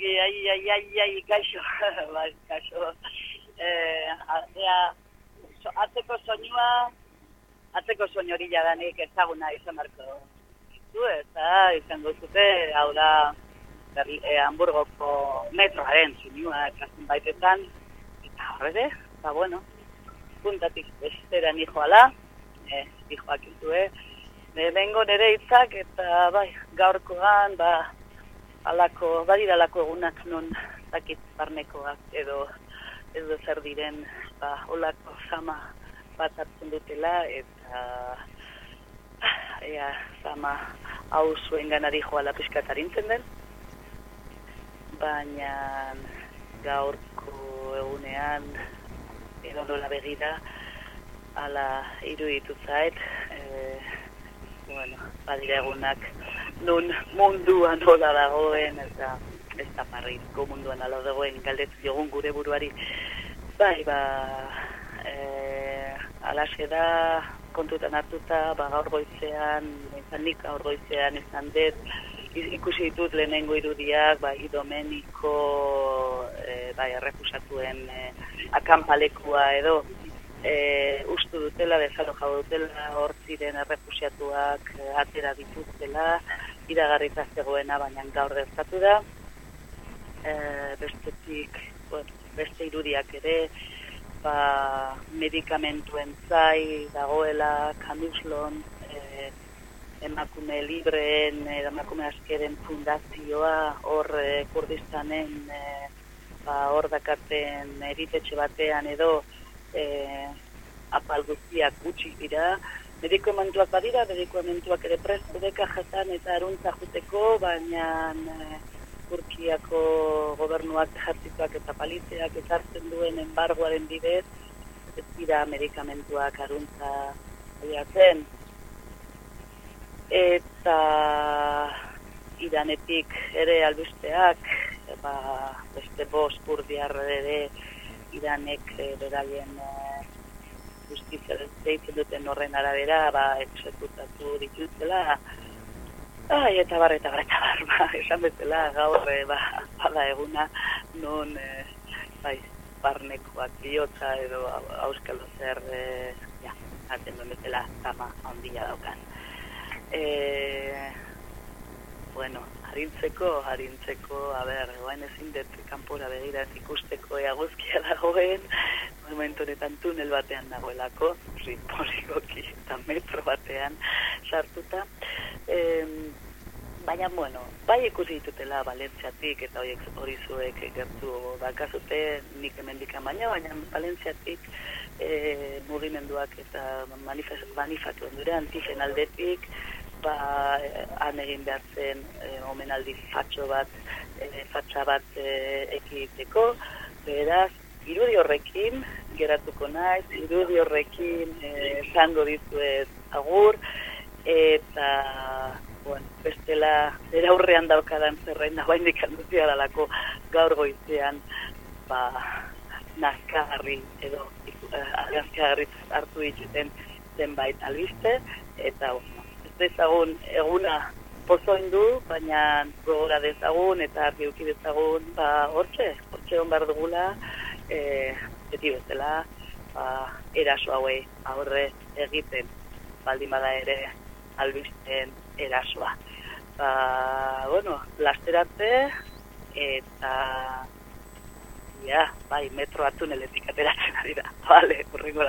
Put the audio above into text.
ai, ai, ai, ai, ai, kaixo, bai, kaixo. Eh, so, atzeko soinua, atzeko soin hori jadanik ezaguna izan marko. Zu, eta izango zute, hau da, berri, eh, Hamburgoko metroaren soinua, kasin baitetan, eta horre, ba, bueno, puntatik bestera nijo ala, eh, nijoak izue, Ne, nere hitzak eta bai, gaurkoan, ba, alako, badira alako egunak non zakit barnekoak edo edo zer diren ba, olako sama bat hartzen dutela eta ea sama hau zuen ganari joala piskatarintzen den. Baina gaurko egunean edo nola begira ala iruditu zait e, bueno, badira egunak nun munduan hola dagoen, eta ez da parrizko munduan alo dagoen galdetu jogun gure buruari. Bai, ba, e, alaxe da, kontutan hartuta, ba, gaur goizean, izan nik gaur goizean izan dut, ikusi ditut lehenengo irudiak, ba, idomeniko, e, bai, errefusatuen e, akampalekua edo, e, ustu dutela, bezalo jau dutela, hor ziren errefusiatuak e, atera dituztela, iragarrita zegoena, baina gaur dezkatu da. E, bestetik, beste irudiak ere, ba, medikamentuen zai, dagoela, kanuslon, e, emakume libreen, e, emakume askeren fundazioa, hor e, kurdistanen, e, ba, hor dakaten eritetxe batean edo, eh, apal guztiak gutxi dira, medikomentuak badira, medikomentuak ere prestu deka jatan eta aruntza juteko, baina eh, Turkiako gobernuak jartituak eta palizeak ezartzen duen embargoaren bidez, ez dira medikamentuak aruntza zen. Eta iranetik ere albisteak, ba, beste bost kurdiar ere, iranek e, beraien e, justizia deitzen duten horren arabera, ba, exekutatu dituzela, Ai, eta bar, eta bar, eta bar, ba, esan bezala, gaur, e, ba, bada eguna, non, e, bai, barnekoak bihotza edo auskalo zer, e, ja, aten duen bezala, zama handia daukan. E, bueno, harintzeko, harintzeko, a ber, ezin dut kanpora begira ikusteko ea dagoen, momentu honetan tunel batean dagoelako, polikoki eta metro batean sartuta. E, baina, bueno, bai ikusi ditutela Valentziatik eta horiek hori zuek gertu bakazute nik emendika baina, baina Valentziatik e, mugimenduak eta manifatu endure antigen aldetik, ba, han egin behar zen e, omenaldi fatxo bat, e, fatxa bat e, ekiteko, beraz, irudi horrekin, geratuko naiz, irudi horrekin e, zango dizuet agur, eta, bueno, bestela, era aurrean daukadan zerrein, nagoen dikanduzia dalako gaur goizean, ba, nazkagarri edo, nazkagarri hartu dituten zenbait albiste, eta, dezagun eguna pozoin du, baina gogora dezagun eta argi dezagun, ba, hortxe, hortxe hon behar dugula, e, beti bezala, ba, eraso hauei aurre egiten, baldin bada ere albisten erasoa. Ba, bueno, lasteratze, eta, ja, bai, metro hartu ateratzen ari da, bale, urringo